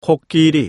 코끼리.